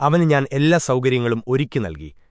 അവന് ഞാൻ എല്ലാ സൗകര്യങ്ങളും ഒരുക്കി നൽകി